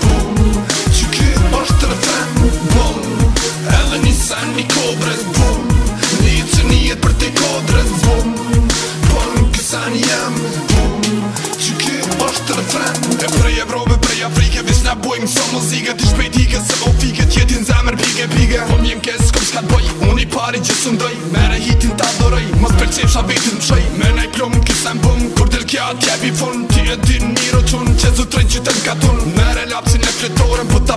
bon Që kë është të rëfem bon Edhe një sen një kobre bon Një që për të kodre bon Por nuk kësan jem bon Që kë është të rëfem E prej Evrope, prej Afrike Vis nga bojmë sa muzike Ti shpejtike, se bo fike zemër pike, pike Po mjëm kesë s'kom shkat boj Unë i pari që së ndoj Mere hitin ta doroj Mos kja fun Ti e din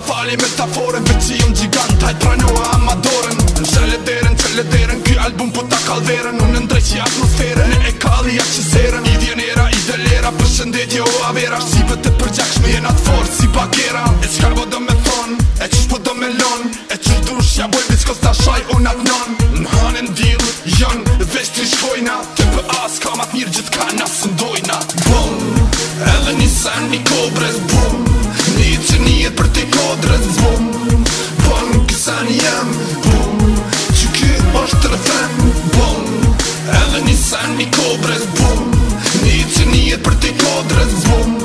fali metaforën Për që jëmë gjigant, hajt pranoha amadorën Në qële derën, qële derën, kjo album për po ta kalverën Unë ndrej që atmosferën, Në e kalli a që serën I vjenera, i delera, për shëndetje o avera Shqipët të përgjakshme, jenë atë forë si bakera E qka bo po do me thonë, e që shpo do me lonë E që dush, ja boj bitë kës ta shaj unë atë nonë Më hanën dilë, jënë, veç të shkojna Të për as, kam atë mirë gjithka, nasë ndojna Bum, edhe një sen, një kobrez, drejt zvum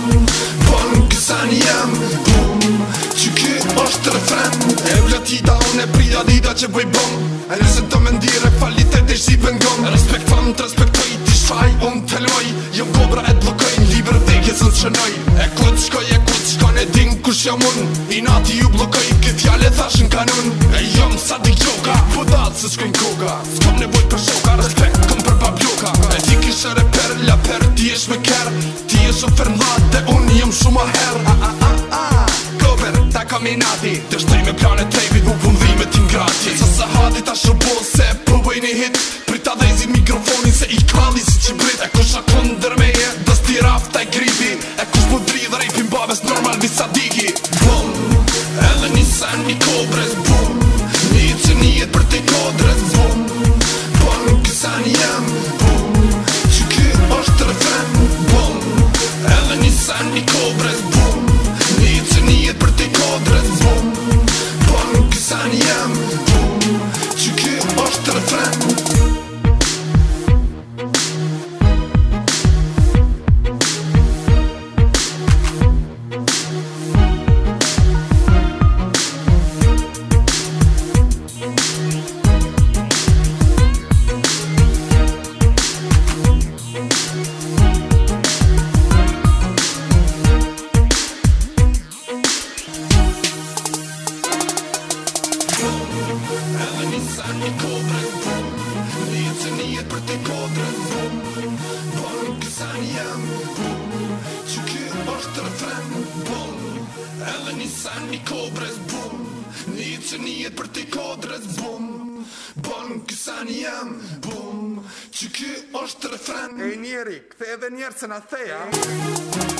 Po nuk sa një Bum, që ky është të refren E u lëti da unë e prida dida që bëj bom E nëse të mendire, ndire falitër të shqip Respekt fam të respektoj të shaj On të loj jëm jo kobra e të blokoj Në liber dhe kësë në shënoj E kut shkoj, e kut shkoj, e din kush jam unë I nati ju blokoj, këtë fjale thash në kanun E jëm sa di gjoka, po dalë së shkojnë koka Skom nevoj për shoka, respekt kom për pap së fermat dhe unë jëmë shumë a her A, a, a, a, a Kober, ta kam Të shtëj me planet tejpit, mu pun tim gratis Sa se hadit a shërbohë se përbëj një hit Prita dhe mikrofonin se i kalli si që brit E kusha kondër me e, dës ti raf taj gripi edhe një sen një kodrën Një që një për ti kodrën Por në kësen jem Që kjo është refren Por edhe një sen një kodrën një që një për ti kodrën Por në kësen jem Por që kjo është refren E njeri, këthe edhe njerë që në theja Një që një për